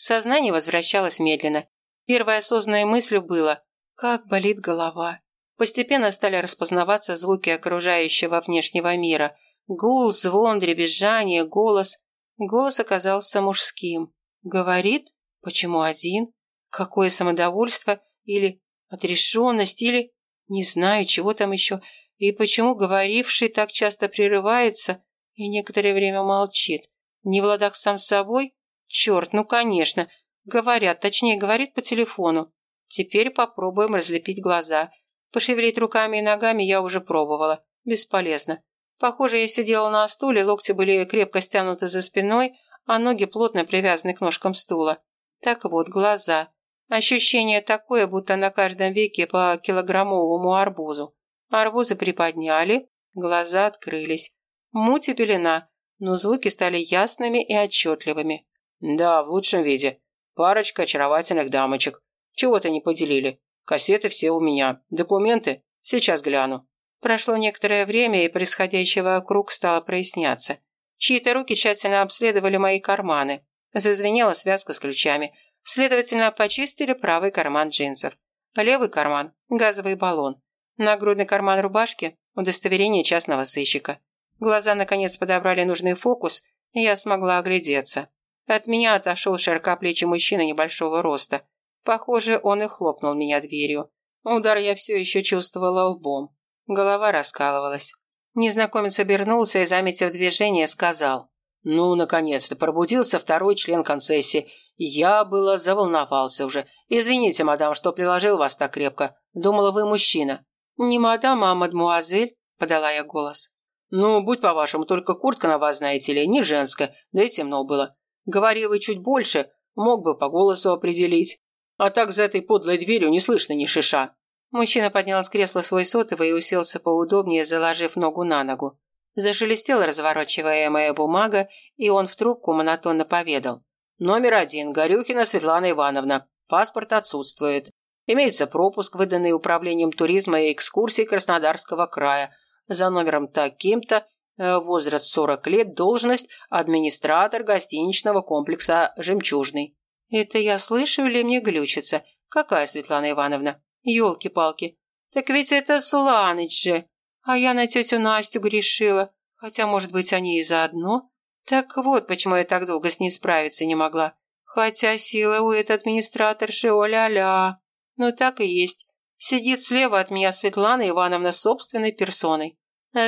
Сознание возвращалось медленно. Первой осознанной мыслью было «Как болит голова». Постепенно стали распознаваться звуки окружающего внешнего мира. Гул, звон, дребезжание, голос. Голос оказался мужским. Говорит? Почему один? Какое самодовольство? Или отрешенность? Или... Не знаю, чего там еще. И почему говоривший так часто прерывается и некоторое время молчит? Не в ладах сам с собой? Черт, ну конечно. Говорят, точнее, говорит по телефону. Теперь попробуем разлепить глаза. Пошевелить руками и ногами я уже пробовала. Бесполезно. Похоже, я сидела на стуле, локти были крепко стянуты за спиной, а ноги плотно привязаны к ножкам стула. Так вот, глаза. Ощущение такое, будто на каждом веке по килограммовому арбузу. Арбузы приподняли, глаза открылись. Муть и пелена, но звуки стали ясными и отчетливыми. «Да, в лучшем виде. Парочка очаровательных дамочек. Чего-то не поделили. Кассеты все у меня. Документы? Сейчас гляну». Прошло некоторое время, и происходящее вокруг стало проясняться. Чьи-то руки тщательно обследовали мои карманы. Зазвенела связка с ключами. Следовательно, почистили правый карман джинсов. Левый карман – газовый баллон. Нагрудный карман рубашки – удостоверение частного сыщика. Глаза, наконец, подобрали нужный фокус, и я смогла оглядеться. От меня отошел широкоплечий мужчина небольшого роста. Похоже, он и хлопнул меня дверью. Удар я все еще чувствовала лбом. Голова раскалывалась. Незнакомец обернулся и, заметив движение, сказал. «Ну, наконец-то, пробудился второй член концессии. Я было заволновался уже. Извините, мадам, что приложил вас так крепко. Думала, вы мужчина». «Не мадам, а мадмуазель», — подала я голос. «Ну, будь по-вашему, только куртка на вас, знаете ли, не женская, да и темно было. Говори вы чуть больше, мог бы по голосу определить. А так за этой подлой дверью не слышно ни шиша». Мужчина поднял с кресла свой сотовый и уселся поудобнее, заложив ногу на ногу. Зашелестела разворачиваемая бумага, и он в трубку монотонно поведал. «Номер один. Горюхина Светлана Ивановна. Паспорт отсутствует. Имеется пропуск, выданный Управлением туризма и экскурсий Краснодарского края. За номером таким-то возраст 40 лет, должность администратор гостиничного комплекса «Жемчужный». Это я слышу или мне глючится? Какая Светлана Ивановна? Ёлки-палки. Так ведь это Сланыч же. А я на тетю Настю грешила. Хотя, может быть, они и заодно. Так вот, почему я так долго с ней справиться не могла. Хотя сила у этой администраторши о-ля-ля. Ну так и есть. Сидит слева от меня Светлана Ивановна собственной персоной.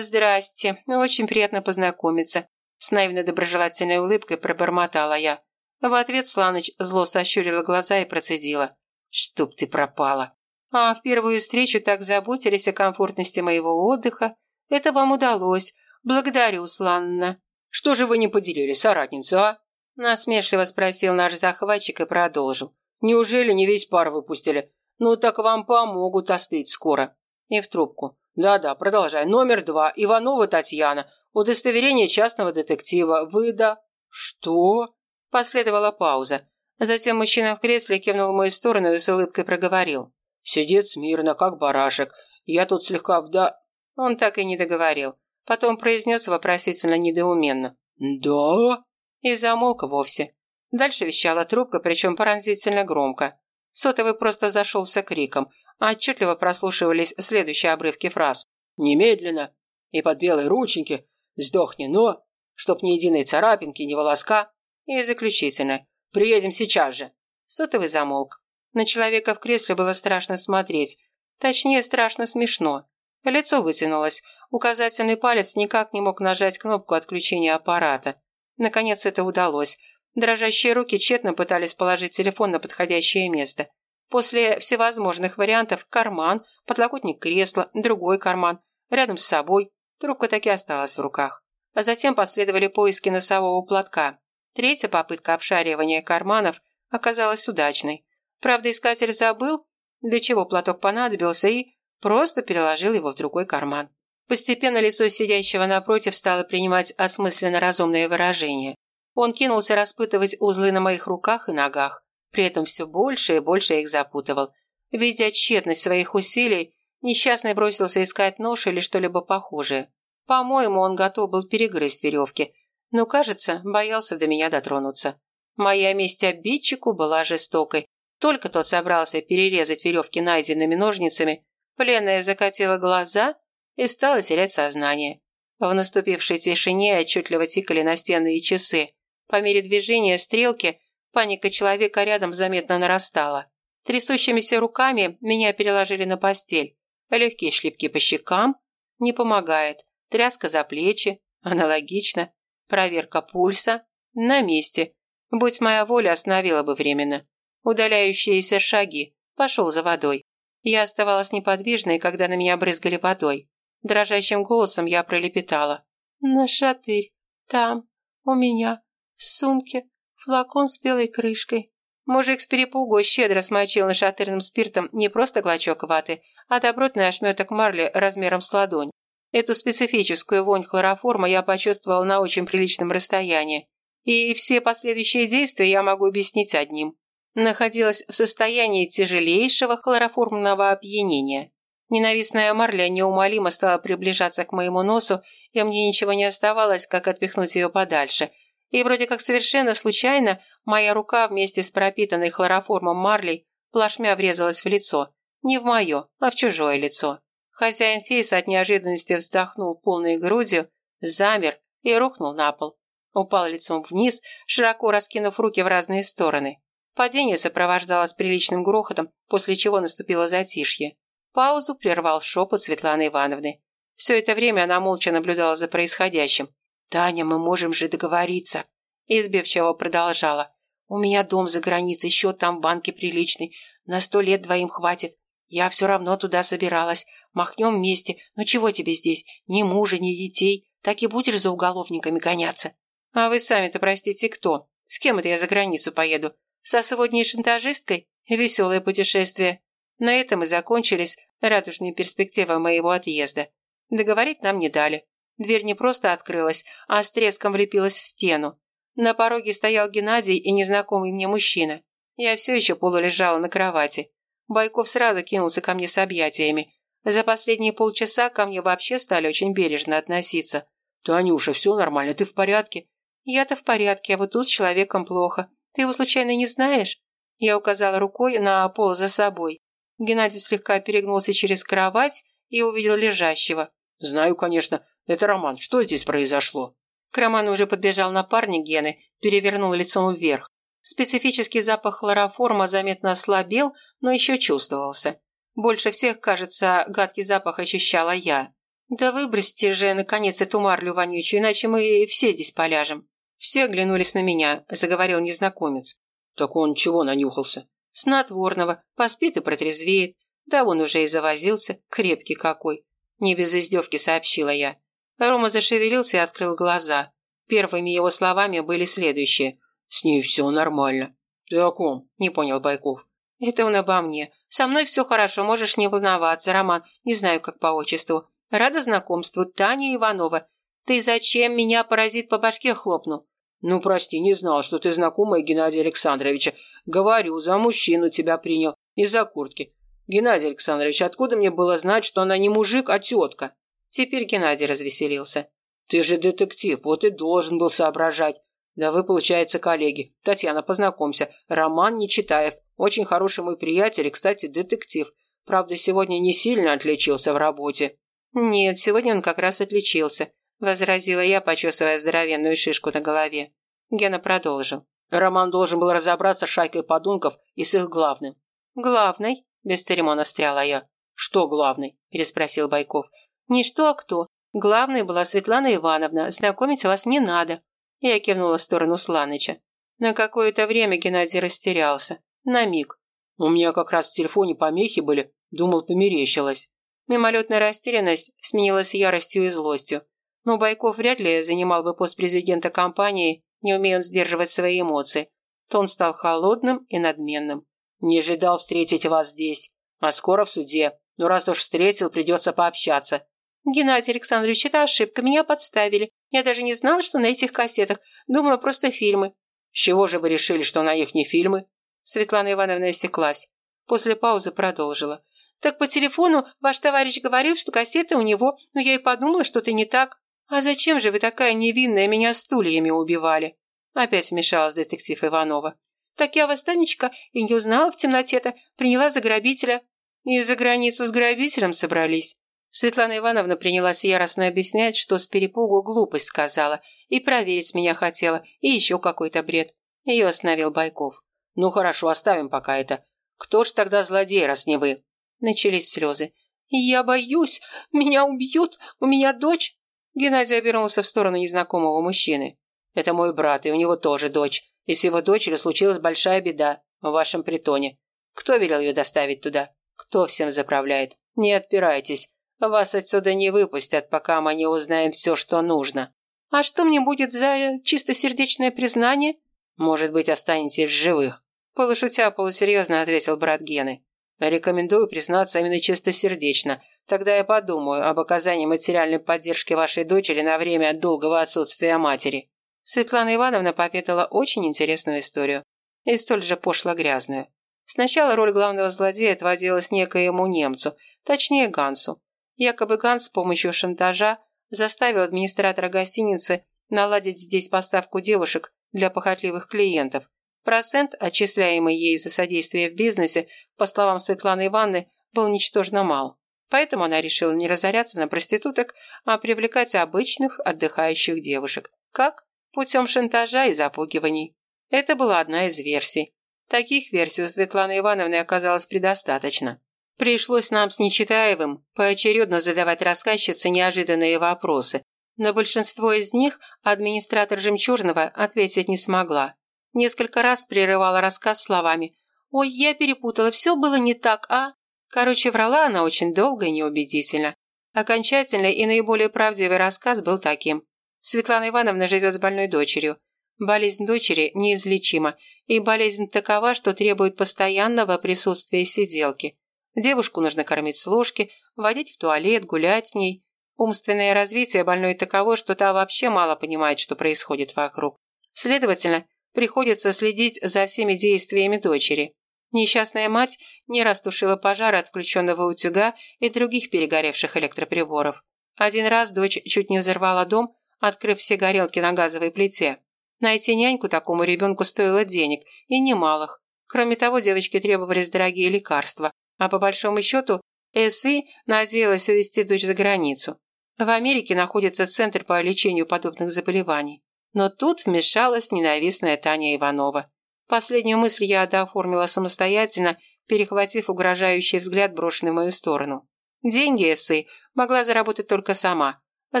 «Здрасте, очень приятно познакомиться», – с наивно-доброжелательной улыбкой пробормотала я. В ответ Сланыч зло сощурила глаза и процедила. «Чтоб ты пропала!» «А в первую встречу так заботились о комфортности моего отдыха. Это вам удалось. Благодарю, Сланна». «Что же вы не поделили, соратница, а?» Насмешливо спросил наш захватчик и продолжил. «Неужели не весь пар выпустили? Ну так вам помогут остыть скоро». И в трубку. Да-да, продолжай. Номер два. Иванова Татьяна. Удостоверение частного детектива. Выда. Что? Последовала пауза. Затем мужчина в кресле кивнул в мою сторону и с улыбкой проговорил. Сидит смирно, как барашек. Я тут слегка вда... Он так и не договорил. Потом произнес вопросительно недоуменно. «Да?» И замолк вовсе. Дальше вещала трубка, причем поразительно громко. Сотовый просто зашелся криком отчетливо прослушивались следующие обрывки фраз. «Немедленно!» и под белые рученьки «Сдохни, но!» чтоб ни единой царапинки, ни волоска. И заключительно «Приедем сейчас же!» Сотовый замолк. На человека в кресле было страшно смотреть. Точнее, страшно смешно. Лицо вытянулось. Указательный палец никак не мог нажать кнопку отключения аппарата. Наконец это удалось. Дрожащие руки тщетно пытались положить телефон на подходящее место. После всевозможных вариантов карман, подлокотник кресла, другой карман, рядом с собой. Трубка таки осталась в руках. А затем последовали поиски носового платка. Третья попытка обшаривания карманов оказалась удачной. Правда, искатель забыл, для чего платок понадобился, и просто переложил его в другой карман. Постепенно лицо сидящего напротив стало принимать осмысленно разумные выражения. Он кинулся распытывать узлы на моих руках и ногах. При этом все больше и больше их запутывал. Видя тщетность своих усилий, несчастный бросился искать нож или что-либо похожее. По-моему, он готов был перегрызть веревки, но, кажется, боялся до меня дотронуться. Моя месть обидчику была жестокой. Только тот собрался перерезать веревки найденными ножницами, пленная закатила глаза и стала терять сознание. В наступившей тишине отчетливо тикали настенные часы. По мере движения стрелки паника человека рядом заметно нарастала. Трясущимися руками меня переложили на постель. Легкие шлепки по щекам. Не помогает. Тряска за плечи. Аналогично. Проверка пульса. На месте. Будь моя воля, остановила бы временно. Удаляющиеся шаги. Пошел за водой. Я оставалась неподвижной, когда на меня брызгали водой. Дрожащим голосом я пролепетала. «На шатырь. Там. У меня. В сумке. Флакон с белой крышкой». Мужик с перепугу щедро смочил нашатырным спиртом не просто клочок ваты, а добротный ошметок марли размером с ладонь. Эту специфическую вонь хлороформа я почувствовала на очень приличном расстоянии. И все последующие действия я могу объяснить одним. Находилась в состоянии тяжелейшего хлороформного опьянения. Ненавистная марля неумолимо стала приближаться к моему носу, и мне ничего не оставалось, как отпихнуть ее подальше – и вроде как совершенно случайно моя рука вместе с пропитанной хлороформом марлей плашмя врезалась в лицо. Не в мое, а в чужое лицо. Хозяин фейса от неожиданности вздохнул полной грудью, замер и рухнул на пол. Упал лицом вниз, широко раскинув руки в разные стороны. Падение сопровождалось приличным грохотом, после чего наступило затишье. Паузу прервал шепот Светланы Ивановны. Все это время она молча наблюдала за происходящим. «Таня, мы можем же договориться», – избивчиво продолжала. «У меня дом за границей, счет там в банке приличный. На сто лет двоим хватит. Я все равно туда собиралась. Махнем вместе. Ну чего тебе здесь? Ни мужа, ни детей. Так и будешь за уголовниками гоняться». «А вы сами-то, простите, кто? С кем это я за границу поеду? Со сегодняшней шантажисткой? Веселое путешествие». На этом и закончились радужные перспективы моего отъезда. Договорить нам не дали. Дверь не просто открылась, а с треском влепилась в стену. На пороге стоял Геннадий и незнакомый мне мужчина. Я все еще полулежала на кровати. Байков сразу кинулся ко мне с объятиями. За последние полчаса ко мне вообще стали очень бережно относиться. «Танюша, все нормально, ты в порядке?» «Я-то в порядке, а вот тут с человеком плохо. Ты его случайно не знаешь?» Я указала рукой на пол за собой. Геннадий слегка перегнулся через кровать и увидел лежащего. «Знаю, конечно. Это Роман. Что здесь произошло?» К Роману уже подбежал напарник Гены, перевернул лицом вверх. Специфический запах хлороформа заметно ослабел, но еще чувствовался. Больше всех, кажется, гадкий запах ощущала я. «Да выбросьте же, наконец, эту марлю вонючую, иначе мы все здесь поляжем». Все оглянулись на меня, заговорил незнакомец. «Так он чего нанюхался?» «Снотворного. Поспит и протрезвеет. Да он уже и завозился. Крепкий какой. Не без издевки сообщила я. Рома зашевелился и открыл глаза. Первыми его словами были следующие. «С ней все нормально». «Ты о ком?» – не понял Байков. «Это он обо мне. Со мной все хорошо, можешь не волноваться, Роман. Не знаю, как по отчеству. Рада знакомству, Таня Иванова. Ты зачем меня, паразит, по башке хлопнул?» «Ну, прости, не знал, что ты знакомая Геннадия Александровича. Говорю, за мужчину тебя принял. Из-за куртки. Геннадий Александрович, откуда мне было знать, что она не мужик, а тетка?» Теперь Геннадий развеселился. «Ты же детектив, вот и должен был соображать. Да вы, получается, коллеги. Татьяна, познакомься. Роман Нечитаев. Очень хороший мой приятель и, кстати, детектив. Правда, сегодня не сильно отличился в работе». «Нет, сегодня он как раз отличился», – возразила я, почесывая здоровенную шишку на голове. Гена продолжил. Роман должен был разобраться с шайкой подунков и с их главным. «Главный?» Без церемона встряла я. «Что главный?» – переспросил Байков. «Не что, а кто. Главной была Светлана Ивановна. Знакомить вас не надо». Я кивнула в сторону Сланыча. На какое-то время Геннадий растерялся. На миг. «У меня как раз в телефоне помехи были. Думал, померещилось». Мимолетная растерянность сменилась яростью и злостью. Но Байков вряд ли занимал бы пост президента компании, не умея он сдерживать свои эмоции. Тон стал холодным и надменным. Не ожидал встретить вас здесь. А скоро в суде. Но раз уж встретил, придется пообщаться. Геннадий Александрович, это ошибка. Меня подставили. Я даже не знала, что на этих кассетах. Думала, просто фильмы. С чего же вы решили, что на них не фильмы? Светлана Ивановна осеклась. После паузы продолжила. Так по телефону ваш товарищ говорил, что кассеты у него, но я и подумала, что это не так. А зачем же вы такая невинная меня стульями убивали? Опять вмешалась детектив Иванова. «Так я вас, Танечка, и не узнала в темноте-то, приняла за грабителя». «И за границу с грабителем собрались». Светлана Ивановна принялась яростно объяснять, что с перепугу глупость сказала, и проверить меня хотела, и еще какой-то бред. Ее остановил Байков. «Ну хорошо, оставим пока это. Кто ж тогда злодей, раз не вы?» Начались слезы. «Я боюсь! Меня убьют! У меня дочь!» Геннадий обернулся в сторону незнакомого мужчины. «Это мой брат, и у него тоже дочь. И с его дочерью случилась большая беда в вашем притоне. Кто велел ее доставить туда? Кто всем заправляет? Не отпирайтесь. Вас отсюда не выпустят, пока мы не узнаем все, что нужно. А что мне будет за чистосердечное признание? Может быть, останетесь в живых. Полушутя полусерьезно ответил брат Гены. Рекомендую признаться именно чистосердечно. Тогда я подумаю об оказании материальной поддержки вашей дочери на время долгого отсутствия матери. Светлана Ивановна поведала очень интересную историю. И столь же пошло-грязную. Сначала роль главного злодея отводилась некоему немцу, точнее Гансу. Якобы Ганс с помощью шантажа заставил администратора гостиницы наладить здесь поставку девушек для похотливых клиентов. Процент, отчисляемый ей за содействие в бизнесе, по словам Светланы Ивановны, был ничтожно мал. Поэтому она решила не разоряться на проституток, а привлекать обычных отдыхающих девушек. Как? Путем шантажа и запугиваний. Это была одна из версий. Таких версий у Светланы Ивановны оказалось предостаточно. Пришлось нам с Нечитаевым поочередно задавать рассказчице неожиданные вопросы. На большинство из них администратор «Жемчужного» ответить не смогла. Несколько раз прерывала рассказ словами «Ой, я перепутала, все было не так, а...» Короче, врала она очень долго и неубедительно. Окончательный и наиболее правдивый рассказ был таким. Светлана Ивановна живет с больной дочерью. Болезнь дочери неизлечима, и болезнь такова, что требует постоянного присутствия сиделки. Девушку нужно кормить с ложки, водить в туалет, гулять с ней. Умственное развитие больной таково, что та вообще мало понимает, что происходит вокруг. Следовательно, приходится следить за всеми действиями дочери. Несчастная мать не раз тушила от включенного утюга и других перегоревших электроприборов. Один раз дочь чуть не взорвала дом, открыв все горелки на газовой плите. Найти няньку такому ребенку стоило денег, и немалых. Кроме того, девочке требовались дорогие лекарства, а по большому счету СИ надеялась увезти дочь за границу. В Америке находится центр по лечению подобных заболеваний. Но тут вмешалась ненавистная Таня Иванова. Последнюю мысль я дооформила самостоятельно, перехватив угрожающий взгляд, брошенный в мою сторону. Деньги СИ могла заработать только сама, а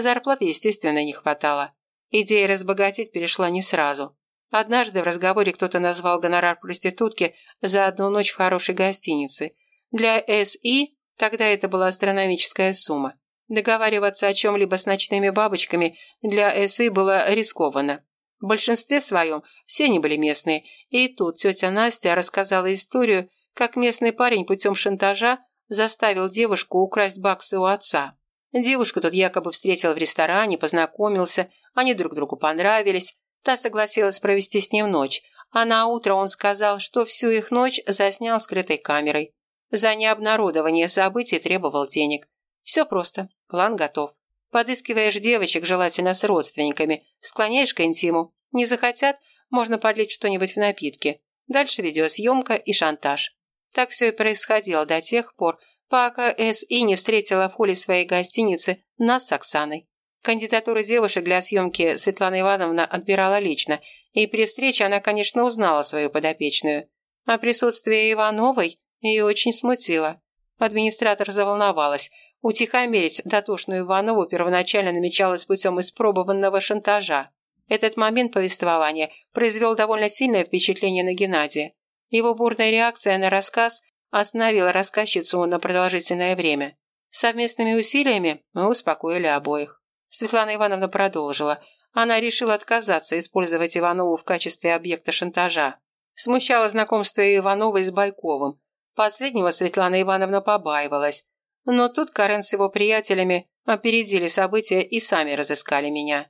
зарплаты, естественно, не хватало. Идея разбогатеть перешла не сразу. Однажды в разговоре кто-то назвал гонорар проститутки за одну ночь в хорошей гостинице – для СИ тогда это была астрономическая сумма. Договариваться о чем-либо с ночными бабочками для СИ было рискованно. В большинстве своем все они были местные, и тут тетя Настя рассказала историю, как местный парень путем шантажа заставил девушку украсть баксы у отца. Девушку тот якобы встретил в ресторане, познакомился, они друг другу понравились. Та согласилась провести с ним ночь, а на утро он сказал, что всю их ночь заснял скрытой камерой. За необнародование событий требовал денег. Все просто. План готов. Подыскиваешь девочек, желательно с родственниками, склоняешь к интиму. Не захотят, можно подлить что-нибудь в напитки. Дальше видеосъемка и шантаж. Так все и происходило до тех пор, пока С.И. не встретила в холле своей гостиницы нас с Оксаной. Кандидатуры девушек для съемки Светлана Ивановна отбирала лично, и при встрече она, конечно, узнала свою подопечную. А присутствие Ивановой ее очень смутило. Администратор заволновалась. Утихомирить дотошную Иванову первоначально намечалось путем испробованного шантажа. Этот момент повествования произвел довольно сильное впечатление на Геннадия. Его бурная реакция на рассказ остановила рассказчицу на продолжительное время. Совместными усилиями мы успокоили обоих. Светлана Ивановна продолжила. Она решила отказаться использовать Иванову в качестве объекта шантажа. Смущало знакомство Ивановой с Байковым. Последнего Светлана Ивановна побаивалась. Но тут Карен с его приятелями опередили события и сами разыскали меня.